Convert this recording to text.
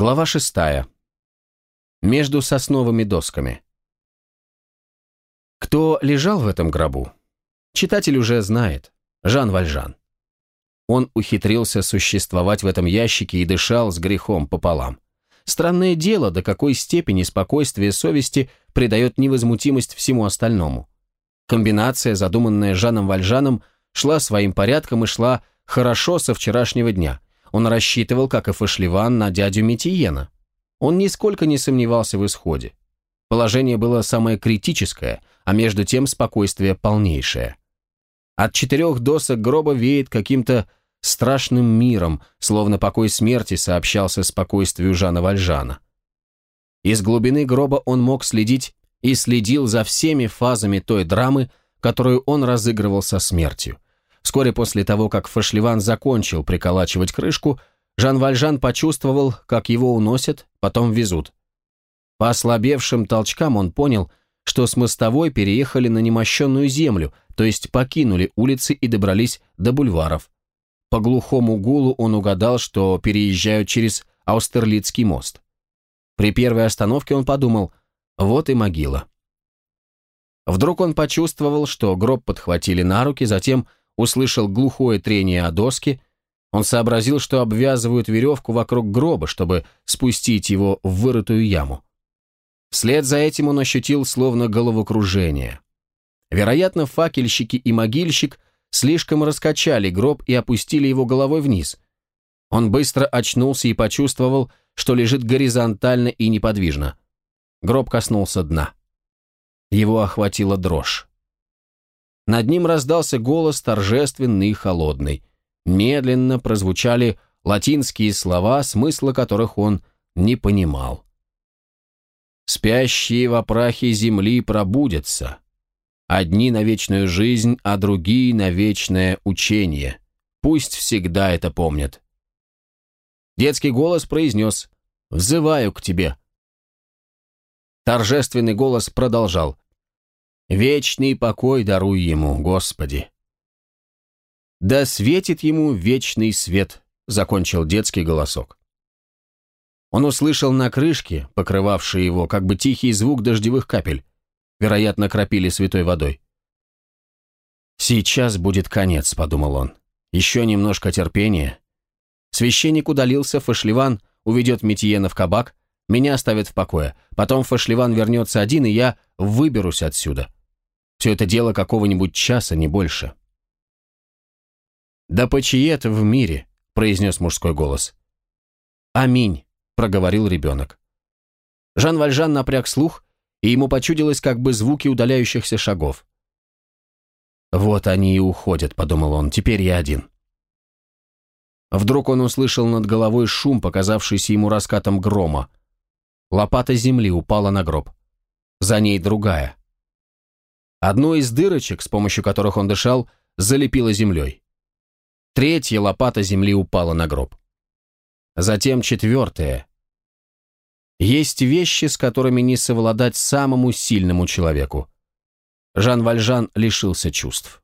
Глава шестая. Между сосновыми досками. Кто лежал в этом гробу? Читатель уже знает. Жан Вальжан. Он ухитрился существовать в этом ящике и дышал с грехом пополам. Странное дело, до какой степени спокойствие совести придает невозмутимость всему остальному. Комбинация, задуманная Жаном Вальжаном, шла своим порядком и шла хорошо со вчерашнего дня. Он рассчитывал, как и Фашливан, на дядю Метиена. Он нисколько не сомневался в исходе. Положение было самое критическое, а между тем спокойствие полнейшее. От четырех досок гроба веет каким-то страшным миром, словно покой смерти сообщался спокойствию Жана Вальжана. Из глубины гроба он мог следить и следил за всеми фазами той драмы, которую он разыгрывал со смертью. Вскоре после того, как Фашливан закончил приколачивать крышку, Жан Вальжан почувствовал, как его уносят, потом везут. По ослабевшим толчкам он понял, что с мостовой переехали на немощенную землю, то есть покинули улицы и добрались до бульваров. По глухому гулу он угадал, что переезжают через Аустерлицкий мост. При первой остановке он подумал, вот и могила. Вдруг он почувствовал, что гроб подхватили на руки, затем услышал глухое трение о доски. Он сообразил, что обвязывают веревку вокруг гроба, чтобы спустить его в вырытую яму. Вслед за этим он ощутил словно головокружение. Вероятно, факельщики и могильщик слишком раскачали гроб и опустили его головой вниз. Он быстро очнулся и почувствовал, что лежит горизонтально и неподвижно. Гроб коснулся дна. Его охватила дрожь. Над ним раздался голос торжественный и холодный. Медленно прозвучали латинские слова, смысла которых он не понимал. «Спящие в опрахе земли пробудятся. Одни на вечную жизнь, а другие на вечное учение. Пусть всегда это помнят». Детский голос произнес «Взываю к тебе». Торжественный голос продолжал Вечный покой даруй ему, Господи. Да светит ему вечный свет, закончил детский голосок. Он услышал на крышке, покрывавшей его, как бы тихий звук дождевых капель. Вероятно, кропили святой водой. «Сейчас будет конец», — подумал он. «Еще немножко терпения». Священник удалился, Фашливан уведет Метиена в кабак, меня оставят в покое. Потом Фашливан вернется один, и я выберусь отсюда. Все это дело какого-нибудь часа, не больше. «Да почиет в мире», — произнес мужской голос. «Аминь», — проговорил ребенок. Жан Вальжан напряг слух, и ему почудилось как бы звуки удаляющихся шагов. «Вот они и уходят», — подумал он, — «теперь я один». Вдруг он услышал над головой шум, показавшийся ему раскатом грома. Лопата земли упала на гроб. За ней другая. Одну из дырочек, с помощью которых он дышал, залепило землей. Третья лопата земли упала на гроб. Затем четвертая. Есть вещи, с которыми не совладать самому сильному человеку. Жан Вальжан лишился чувств.